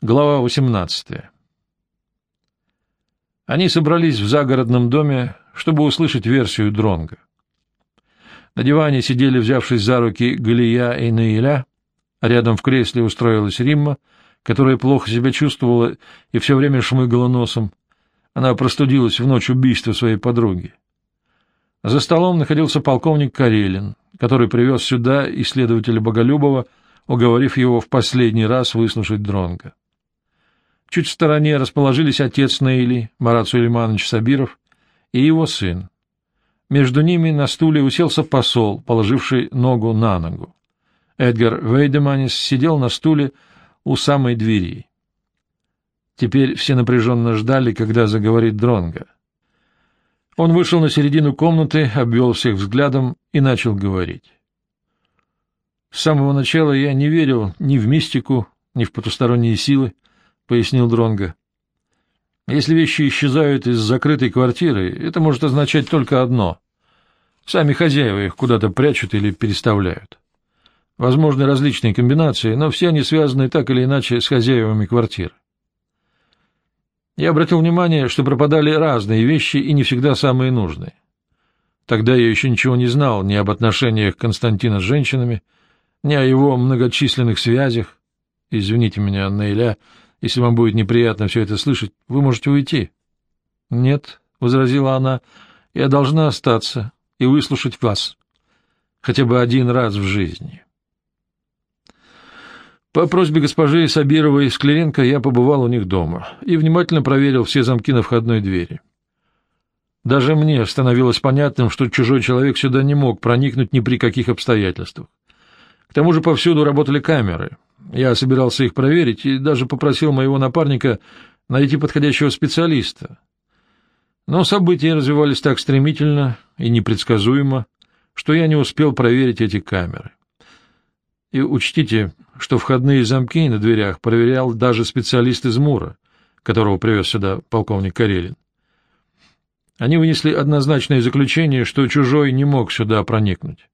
Глава 18 Они собрались в загородном доме, чтобы услышать версию Дронга. На диване сидели, взявшись за руки, Галия и Наиля, а рядом в кресле устроилась Римма, которая плохо себя чувствовала и все время шмыгала носом. Она простудилась в ночь убийства своей подруги. За столом находился полковник Карелин, который привез сюда исследователя Боголюбова, уговорив его в последний раз выслушать Дронга. Чуть в стороне расположились отец Нейли, Марат Сулейманович Сабиров, и его сын. Между ними на стуле уселся посол, положивший ногу на ногу. Эдгар Вейдеманис сидел на стуле у самой двери. Теперь все напряженно ждали, когда заговорит Дронга. Он вышел на середину комнаты, обвел всех взглядом и начал говорить. С самого начала я не верил ни в мистику, ни в потусторонние силы пояснил Дронга. Если вещи исчезают из закрытой квартиры, это может означать только одно. Сами хозяева их куда-то прячут или переставляют. Возможны различные комбинации, но все они связаны так или иначе с хозяевами квартиры. Я обратил внимание, что пропадали разные вещи и не всегда самые нужные. Тогда я еще ничего не знал ни об отношениях Константина с женщинами, ни о его многочисленных связях. Извините меня, Нейля, если вам будет неприятно все это слышать, вы можете уйти. — Нет, — возразила она, — я должна остаться и выслушать вас. Хотя бы один раз в жизни. По просьбе госпожи Сабировой и Скляренко я побывал у них дома и внимательно проверил все замки на входной двери. Даже мне становилось понятным, что чужой человек сюда не мог проникнуть ни при каких обстоятельствах. К тому же повсюду работали камеры — я собирался их проверить и даже попросил моего напарника найти подходящего специалиста. Но события развивались так стремительно и непредсказуемо, что я не успел проверить эти камеры. И учтите, что входные замки на дверях проверял даже специалист из Мура, которого привез сюда полковник Карелин. Они вынесли однозначное заключение, что чужой не мог сюда проникнуть.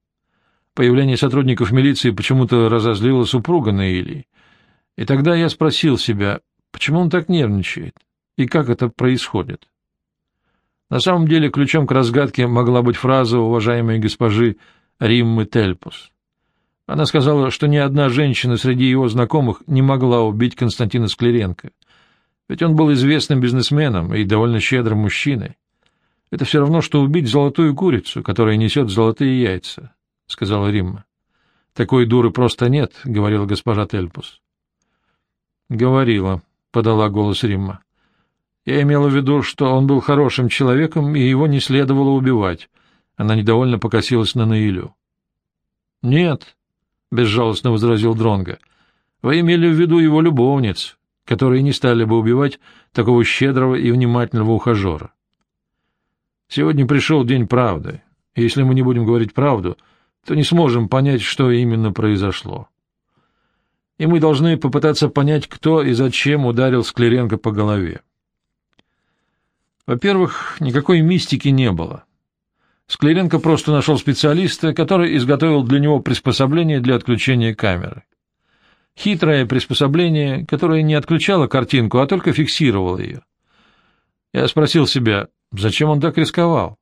Появление сотрудников милиции почему-то разозлило супруга Наили. И тогда я спросил себя, почему он так нервничает и как это происходит. На самом деле ключом к разгадке могла быть фраза уважаемой госпожи Риммы Тельпус. Она сказала, что ни одна женщина среди его знакомых не могла убить Константина Склеренко, ведь он был известным бизнесменом и довольно щедрым мужчиной. Это все равно, что убить золотую курицу, которая несет золотые яйца. — сказала Римма. — Такой дуры просто нет, — говорила госпожа Тельпус. — Говорила, — подала голос Римма. — Я имела в виду, что он был хорошим человеком, и его не следовало убивать. Она недовольно покосилась на Наилю. — Нет, — безжалостно возразил Дронга. Вы имели в виду его любовниц, которые не стали бы убивать такого щедрого и внимательного ухажера. Сегодня пришел день правды, если мы не будем говорить правду, — то не сможем понять, что именно произошло. И мы должны попытаться понять, кто и зачем ударил Склеренко по голове. Во-первых, никакой мистики не было. Склеренко просто нашел специалиста, который изготовил для него приспособление для отключения камеры. Хитрое приспособление, которое не отключало картинку, а только фиксировало ее. Я спросил себя, зачем он так рисковал?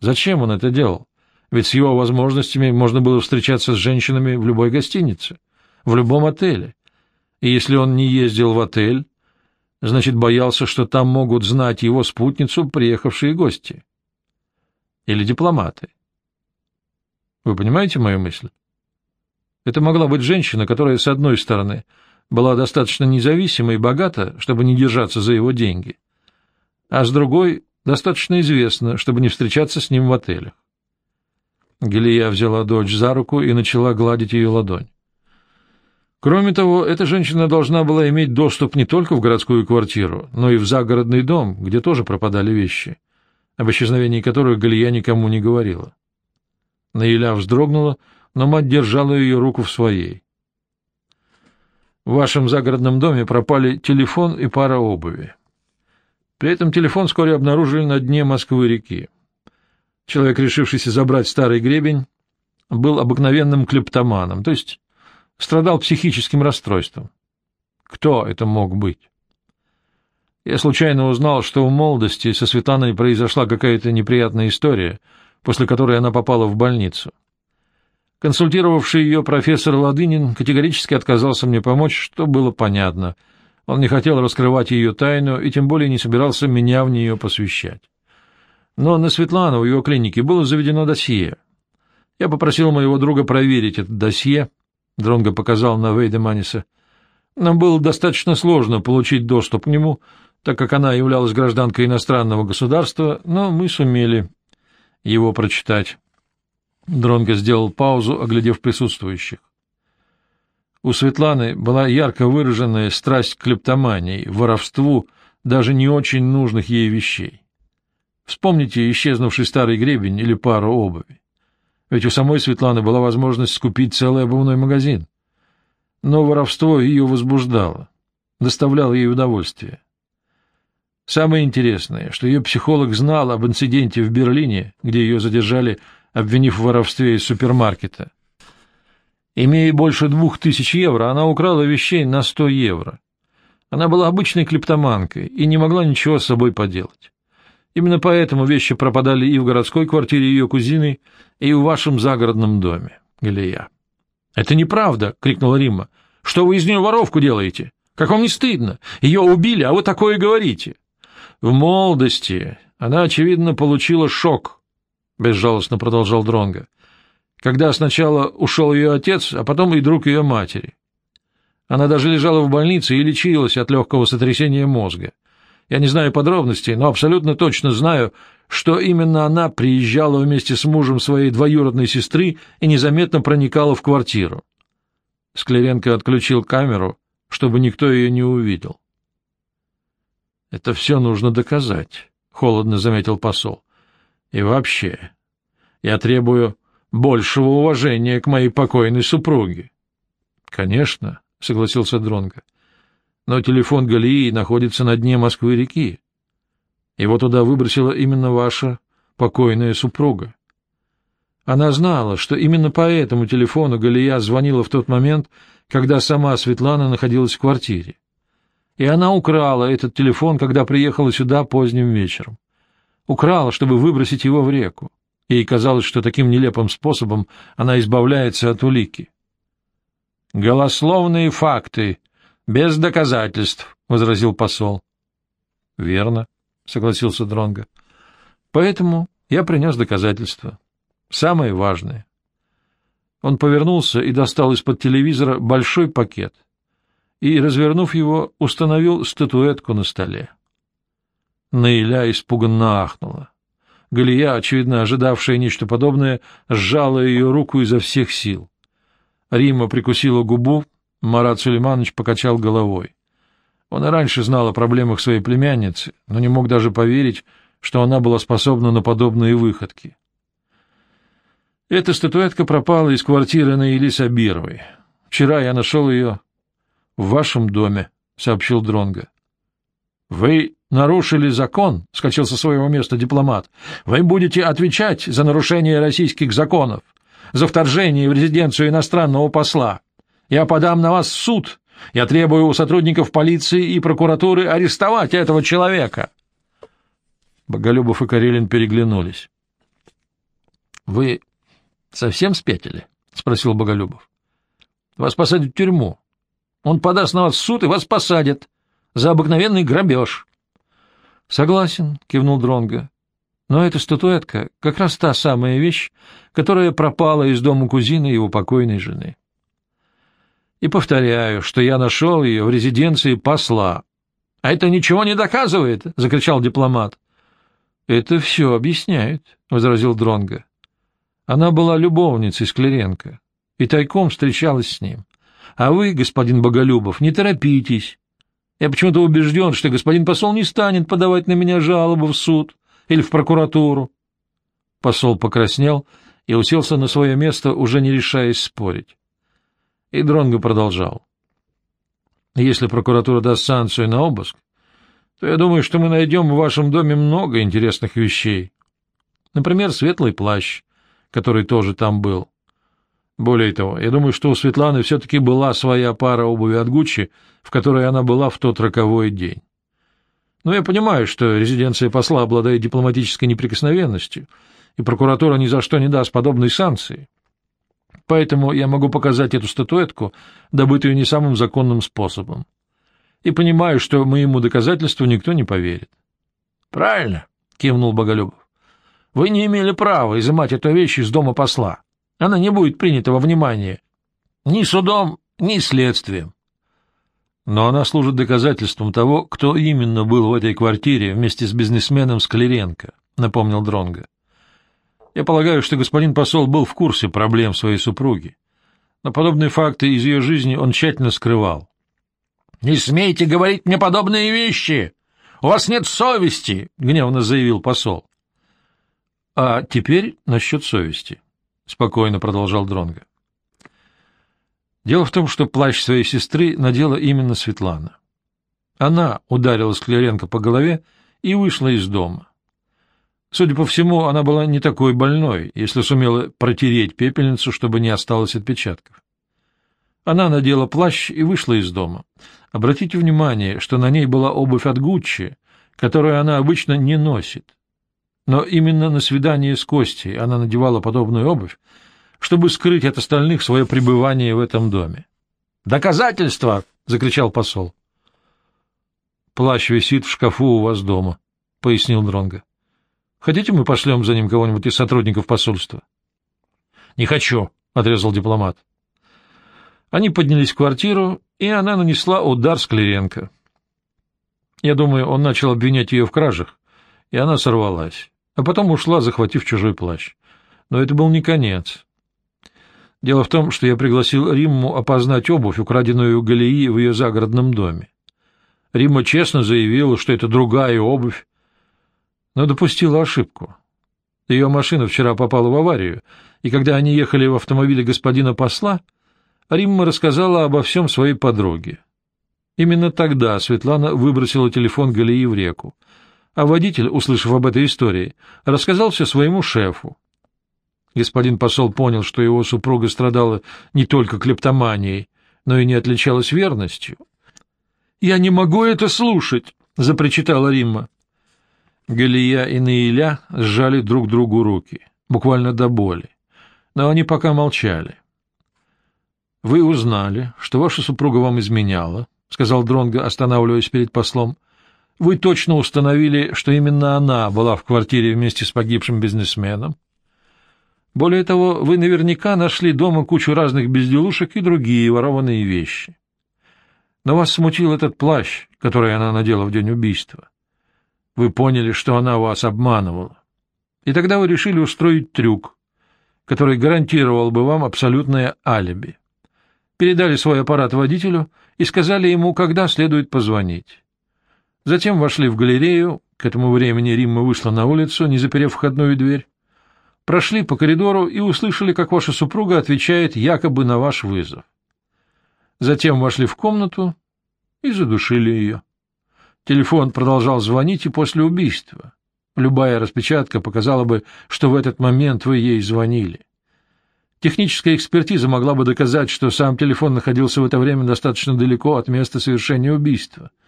Зачем он это делал? Ведь с его возможностями можно было встречаться с женщинами в любой гостинице, в любом отеле. И если он не ездил в отель, значит, боялся, что там могут знать его спутницу приехавшие гости. Или дипломаты. Вы понимаете мою мысль? Это могла быть женщина, которая, с одной стороны, была достаточно независима и богата, чтобы не держаться за его деньги, а с другой — достаточно известна, чтобы не встречаться с ним в отелях. Гелия взяла дочь за руку и начала гладить ее ладонь. Кроме того, эта женщина должна была иметь доступ не только в городскую квартиру, но и в загородный дом, где тоже пропадали вещи, об исчезновении которых Галия никому не говорила. Наиля вздрогнула, но мать держала ее руку в своей. В вашем загородном доме пропали телефон и пара обуви. При этом телефон вскоре обнаружили на дне Москвы-реки. Человек, решившийся забрать старый гребень, был обыкновенным клептоманом, то есть страдал психическим расстройством. Кто это мог быть? Я случайно узнал, что в молодости со Светланой произошла какая-то неприятная история, после которой она попала в больницу. Консультировавший ее профессор Ладынин категорически отказался мне помочь, что было понятно. Он не хотел раскрывать ее тайну и тем более не собирался меня в нее посвящать. Но на Светлану в его клинике было заведено досье. Я попросил моего друга проверить это досье. Дронго показал на Вейда Маниса. Нам было достаточно сложно получить доступ к нему, так как она являлась гражданкой иностранного государства, но мы сумели его прочитать. Дронго сделал паузу, оглядев присутствующих. У Светланы была ярко выраженная страсть к клептомании, воровству даже не очень нужных ей вещей. Вспомните исчезнувший старый гребень или пару обуви. Ведь у самой Светланы была возможность скупить целый обувной магазин. Но воровство ее возбуждало, доставляло ей удовольствие. Самое интересное, что ее психолог знал об инциденте в Берлине, где ее задержали, обвинив в воровстве из супермаркета. Имея больше двух тысяч евро, она украла вещей на сто евро. Она была обычной клептоманкой и не могла ничего с собой поделать. Именно поэтому вещи пропадали и в городской квартире ее кузины, и в вашем загородном доме, Галия. — Это неправда! — крикнула Римма. — Что вы из нее воровку делаете? Как вам не стыдно? Ее убили, а вы такое говорите. В молодости она, очевидно, получила шок, — безжалостно продолжал Дронга, когда сначала ушел ее отец, а потом и друг ее матери. Она даже лежала в больнице и лечилась от легкого сотрясения мозга. Я не знаю подробностей, но абсолютно точно знаю, что именно она приезжала вместе с мужем своей двоюродной сестры и незаметно проникала в квартиру. Скляренко отключил камеру, чтобы никто ее не увидел. — Это все нужно доказать, — холодно заметил посол. — И вообще, я требую большего уважения к моей покойной супруге. — Конечно, — согласился Дронго но телефон Галии находится на дне Москвы-реки. Его туда выбросила именно ваша покойная супруга. Она знала, что именно по этому телефону Галия звонила в тот момент, когда сама Светлана находилась в квартире. И она украла этот телефон, когда приехала сюда поздним вечером. Украла, чтобы выбросить его в реку. Ей казалось, что таким нелепым способом она избавляется от улики. «Голословные факты», — Без доказательств, — возразил посол. — Верно, — согласился Дронго. — Поэтому я принес доказательства. Самое важное. Он повернулся и достал из-под телевизора большой пакет и, развернув его, установил статуэтку на столе. Наиля испуганно ахнула. Галия, очевидно ожидавшая нечто подобное, сжала ее руку изо всех сил. Рима прикусила губу, Марат Сулейманович покачал головой. Он и раньше знал о проблемах своей племянницы, но не мог даже поверить, что она была способна на подобные выходки. Эта статуэтка пропала из квартиры на Или Сабировой. Вчера я нашел ее в вашем доме, — сообщил Дронга. Вы нарушили закон, — скачал со своего места дипломат. — Вы будете отвечать за нарушение российских законов, за вторжение в резиденцию иностранного посла. Я подам на вас в суд. Я требую у сотрудников полиции и прокуратуры арестовать этого человека. Боголюбов и Карелин переглянулись. — Вы совсем спятили? — спросил Боголюбов. — Вас посадят в тюрьму. Он подаст на вас в суд, и вас посадят за обыкновенный грабеж. — Согласен, — кивнул Дронга. Но эта статуэтка — как раз та самая вещь, которая пропала из дома кузины его покойной жены. — и повторяю, что я нашел ее в резиденции посла. — А это ничего не доказывает, — закричал дипломат. — Это все объясняет, — возразил Дронга. Она была любовницей Скляренко и тайком встречалась с ним. А вы, господин Боголюбов, не торопитесь. Я почему-то убежден, что господин посол не станет подавать на меня жалобу в суд или в прокуратуру. Посол покраснел и уселся на свое место, уже не решаясь спорить. И Дронго продолжал. Если прокуратура даст санкцию на обыск, то я думаю, что мы найдем в вашем доме много интересных вещей. Например, светлый плащ, который тоже там был. Более того, я думаю, что у Светланы все-таки была своя пара обуви от Гуччи, в которой она была в тот роковой день. Но я понимаю, что резиденция посла обладает дипломатической неприкосновенностью, и прокуратура ни за что не даст подобной санкции. Поэтому я могу показать эту статуэтку, добытую не самым законным способом. И понимаю, что моему доказательству никто не поверит. — Правильно, — кивнул Боголюбов. — Вы не имели права изымать эту вещь из дома посла. Она не будет принята во внимание ни судом, ни следствием. Но она служит доказательством того, кто именно был в этой квартире вместе с бизнесменом Склеренко, — напомнил Дронга. Я полагаю, что господин посол был в курсе проблем своей супруги, но подобные факты из ее жизни он тщательно скрывал. — Не смейте говорить мне подобные вещи! У вас нет совести! — гневно заявил посол. — А теперь насчет совести. — спокойно продолжал Дронга. Дело в том, что плащ своей сестры надела именно Светлана. Она ударила Скляренко по голове и вышла из дома. Судя по всему, она была не такой больной, если сумела протереть пепельницу, чтобы не осталось отпечатков. Она надела плащ и вышла из дома. Обратите внимание, что на ней была обувь от Гуччи, которую она обычно не носит. Но именно на свидание с Костей она надевала подобную обувь, чтобы скрыть от остальных свое пребывание в этом доме. «Доказательства!» — закричал посол. «Плащ висит в шкафу у вас дома», — пояснил Дронго. «Хотите, мы пошлем за ним кого-нибудь из сотрудников посольства?» «Не хочу», — отрезал дипломат. Они поднялись в квартиру, и она нанесла удар Склеренко. Я думаю, он начал обвинять ее в кражах, и она сорвалась а потом ушла, захватив чужой плащ. Но это был не конец. Дело в том, что я пригласил Римму опознать обувь, украденную у Галии в ее загородном доме. Римма честно заявила, что это другая обувь, но допустила ошибку. Ее машина вчера попала в аварию, и когда они ехали в автомобиле господина посла, Римма рассказала обо всем своей подруге. Именно тогда Светлана выбросила телефон Галии в реку, а водитель, услышав об этой истории, рассказал все своему шефу. Господин посол понял, что его супруга страдала не только клептоманией, но и не отличалась верностью. — Я не могу это слушать! — запричитала Римма. Галия и Наиля сжали друг другу руки, буквально до боли, но они пока молчали. — Вы узнали, что ваша супруга вам изменяла, — сказал Дронго, останавливаясь перед послом. Вы точно установили, что именно она была в квартире вместе с погибшим бизнесменом. Более того, вы наверняка нашли дома кучу разных безделушек и другие ворованные вещи. Но вас смутил этот плащ, который она надела в день убийства. Вы поняли, что она вас обманывала. И тогда вы решили устроить трюк, который гарантировал бы вам абсолютное алиби. Передали свой аппарат водителю и сказали ему, когда следует позвонить. Затем вошли в галерею, к этому времени Римма вышла на улицу, не заперев входную дверь, прошли по коридору и услышали, как ваша супруга отвечает якобы на ваш вызов. Затем вошли в комнату и задушили ее. Телефон продолжал звонить и после убийства. Любая распечатка показала бы, что в этот момент вы ей звонили. Техническая экспертиза могла бы доказать, что сам телефон находился в это время достаточно далеко от места совершения убийства —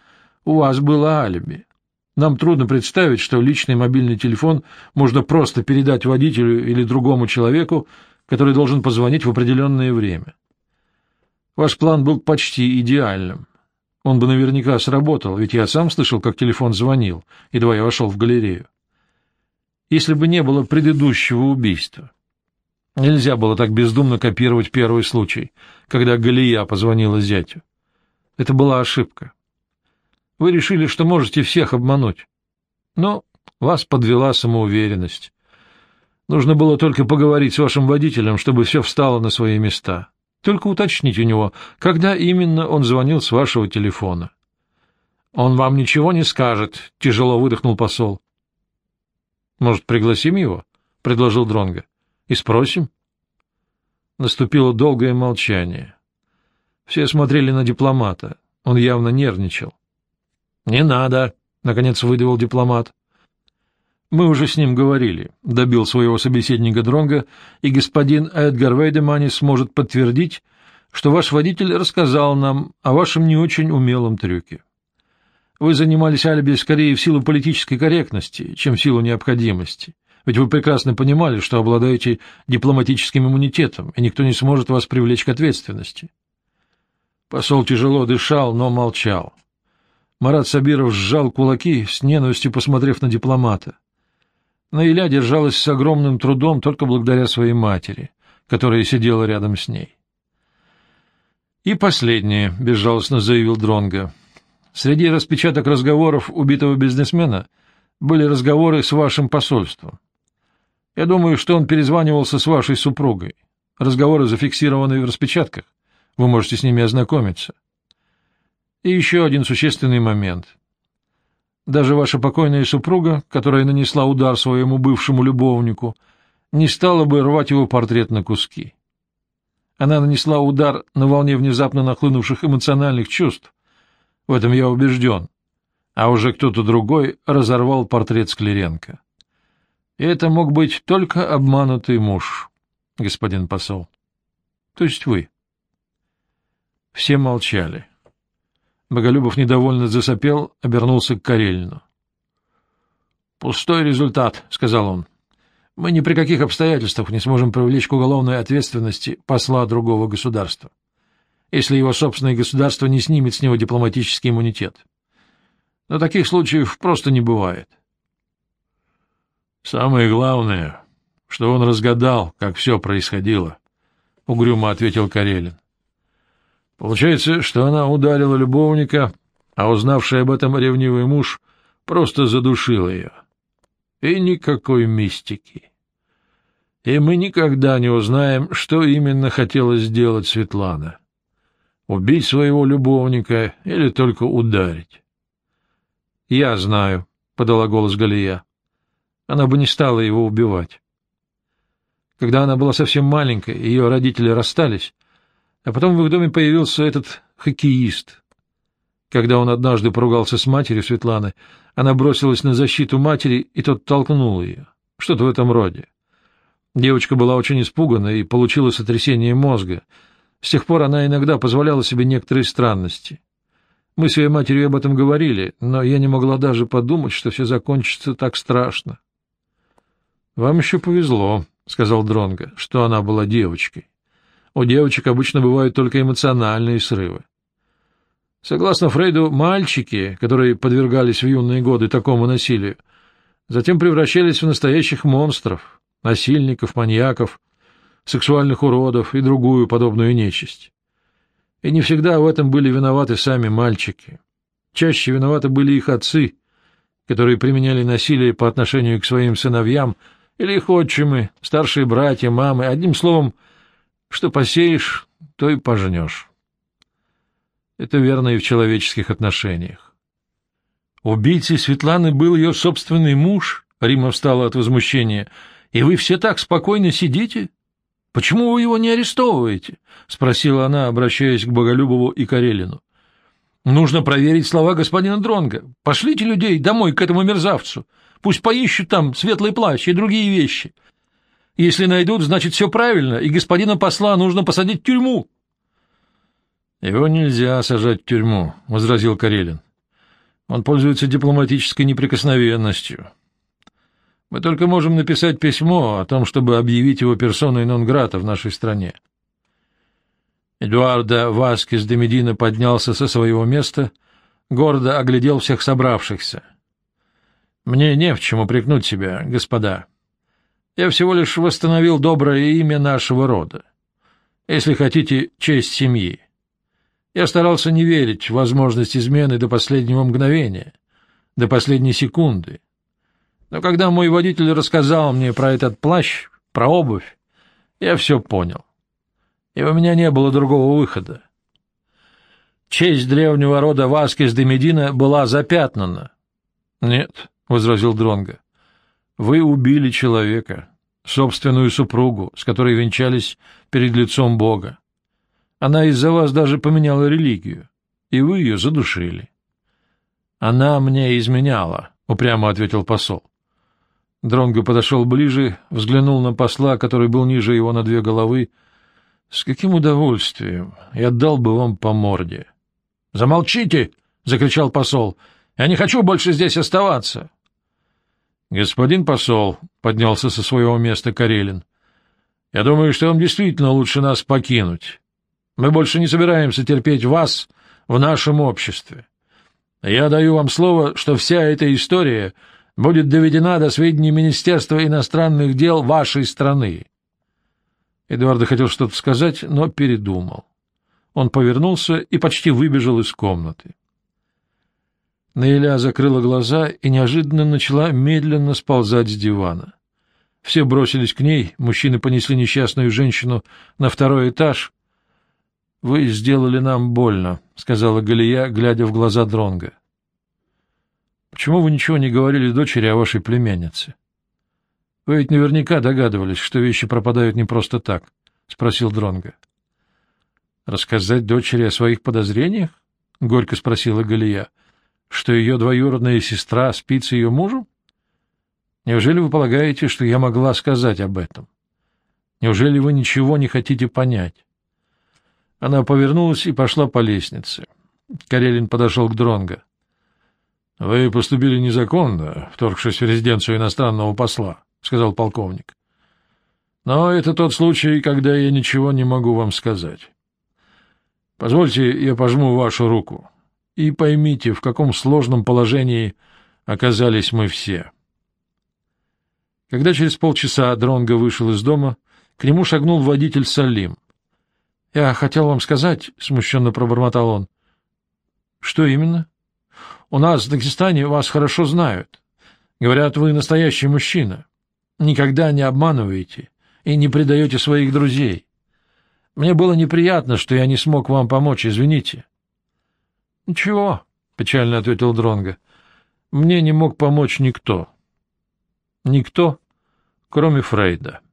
у вас было алиби. Нам трудно представить, что личный мобильный телефон можно просто передать водителю или другому человеку, который должен позвонить в определенное время. Ваш план был почти идеальным. Он бы наверняка сработал, ведь я сам слышал, как телефон звонил, едва я вошел в галерею. Если бы не было предыдущего убийства. Нельзя было так бездумно копировать первый случай, когда Галия позвонила зятю. Это была ошибка. Вы решили, что можете всех обмануть. Но вас подвела самоуверенность. Нужно было только поговорить с вашим водителем, чтобы все встало на свои места. Только уточнить у него, когда именно он звонил с вашего телефона. — Он вам ничего не скажет, — тяжело выдохнул посол. — Может, пригласим его? — предложил Дронга. И спросим? Наступило долгое молчание. Все смотрели на дипломата. Он явно нервничал. — Не надо, — наконец выдавил дипломат. Мы уже с ним говорили, добил своего собеседника Дронга, и господин Эдгар Вейдеманис сможет подтвердить, что ваш водитель рассказал нам о вашем не очень умелом трюке. Вы занимались алиби скорее в силу политической корректности, чем в силу необходимости, ведь вы прекрасно понимали, что обладаете дипломатическим иммунитетом, и никто не сможет вас привлечь к ответственности. Посол тяжело дышал, но молчал. Марат Сабиров сжал кулаки, с ненавистью посмотрев на дипломата. Наиля держалась с огромным трудом только благодаря своей матери, которая сидела рядом с ней. И последнее, — безжалостно заявил Дронга. Среди распечаток разговоров убитого бизнесмена были разговоры с вашим посольством. Я думаю, что он перезванивался с вашей супругой. Разговоры зафиксированы в распечатках. Вы можете с ними ознакомиться. И еще один существенный момент. Даже ваша покойная супруга, которая нанесла удар своему бывшему любовнику, не стала бы рвать его портрет на куски. Она нанесла удар на волне внезапно нахлынувших эмоциональных чувств. В этом я убежден. А уже кто-то другой разорвал портрет Склеренко. И это мог быть только обманутый муж, господин посол. То есть вы. Все молчали. Боголюбов недовольно засопел, обернулся к Карелину. — Пустой результат, — сказал он. — Мы ни при каких обстоятельствах не сможем привлечь к уголовной ответственности посла другого государства, если его собственное государство не снимет с него дипломатический иммунитет. Но таких случаев просто не бывает. — Самое главное, что он разгадал, как все происходило, — угрюмо ответил Карелин. Получается, что она ударила любовника, а узнавший об этом ревнивый муж просто задушил ее. И никакой мистики. И мы никогда не узнаем, что именно хотела сделать Светлана. Убить своего любовника или только ударить. — Я знаю, — подала голос Галия. Она бы не стала его убивать. Когда она была совсем маленькой, ее родители расстались, а потом в их доме появился этот хоккеист. Когда он однажды поругался с матерью Светланы, она бросилась на защиту матери, и тот толкнул ее. Что-то в этом роде. Девочка была очень испугана и получила сотрясение мозга. С тех пор она иногда позволяла себе некоторые странности. Мы с ее матерью об этом говорили, но я не могла даже подумать, что все закончится так страшно. — Вам еще повезло, — сказал Дронго, — что она была девочкой. У девочек обычно бывают только эмоциональные срывы. Согласно Фрейду, мальчики, которые подвергались в юные годы такому насилию, затем превращались в настоящих монстров, насильников, маньяков, сексуальных уродов и другую подобную нечисть. И не всегда в этом были виноваты сами мальчики. Чаще виноваты были их отцы, которые применяли насилие по отношению к своим сыновьям или их отчимы, старшие братья, мамы, одним словом — что посеешь, то и пожнешь. Это верно и в человеческих отношениях. Убийцей Светланы был ее собственный муж, Рима встала от возмущения, и вы все так спокойно сидите? Почему вы его не арестовываете? — спросила она, обращаясь к Боголюбову и Карелину. — Нужно проверить слова господина Дронга. Пошлите людей домой к этому мерзавцу. Пусть поищут там светлый плащ и другие вещи. — если найдут, значит, все правильно, и господина посла нужно посадить в тюрьму. — Его нельзя сажать в тюрьму, — возразил Карелин. — Он пользуется дипломатической неприкосновенностью. Мы только можем написать письмо о том, чтобы объявить его персоной нон-грата в нашей стране. Эдуарда Васкес де Медина поднялся со своего места, гордо оглядел всех собравшихся. — Мне не в чем упрекнуть себя, господа. — я всего лишь восстановил доброе имя нашего рода. Если хотите, честь семьи. Я старался не верить в возможность измены до последнего мгновения, до последней секунды. Но когда мой водитель рассказал мне про этот плащ, про обувь, я все понял. И у меня не было другого выхода. Честь древнего рода Васкес де Медина была запятнана. — Нет, — возразил Дронго. Вы убили человека, собственную супругу, с которой венчались перед лицом Бога. Она из-за вас даже поменяла религию, и вы ее задушили. — Она мне изменяла, — упрямо ответил посол. Дронго подошел ближе, взглянул на посла, который был ниже его на две головы. С каким удовольствием я дал бы вам по морде. — Замолчите! — закричал посол. — Я не хочу больше здесь оставаться. — Господин посол, — поднялся со своего места Карелин, — я думаю, что вам действительно лучше нас покинуть. Мы больше не собираемся терпеть вас в нашем обществе. Я даю вам слово, что вся эта история будет доведена до сведения Министерства иностранных дел вашей страны. Эдуард хотел что-то сказать, но передумал. Он повернулся и почти выбежал из комнаты. Наиля закрыла глаза и неожиданно начала медленно сползать с дивана. Все бросились к ней, мужчины понесли несчастную женщину на второй этаж. — Вы сделали нам больно, — сказала Галия, глядя в глаза Дронга. Почему вы ничего не говорили дочери о вашей племяннице? — Вы ведь наверняка догадывались, что вещи пропадают не просто так, — спросил Дронга. Рассказать дочери о своих подозрениях? — горько спросила Галия. — Что ее двоюродная сестра спит с ее мужем? Неужели вы полагаете, что я могла сказать об этом? Неужели вы ничего не хотите понять? Она повернулась и пошла по лестнице. Карелин подошел к Дронго. — Вы поступили незаконно, вторгшись в резиденцию иностранного посла, — сказал полковник. — Но это тот случай, когда я ничего не могу вам сказать. Позвольте, я пожму вашу руку. И поймите, в каком сложном положении оказались мы все. Когда через полчаса Дронго вышел из дома, к нему шагнул водитель Салим. — Я хотел вам сказать, — смущенно пробормотал он. — Что именно? — у нас в Дагестане вас хорошо знают. Говорят, вы настоящий мужчина. Никогда не обманываете и не предаете своих друзей. Мне было неприятно, что я не смог вам помочь, извините. — Ничего, — печально ответил Дронго. Мне не мог помочь никто. Никто, кроме Фрейда. —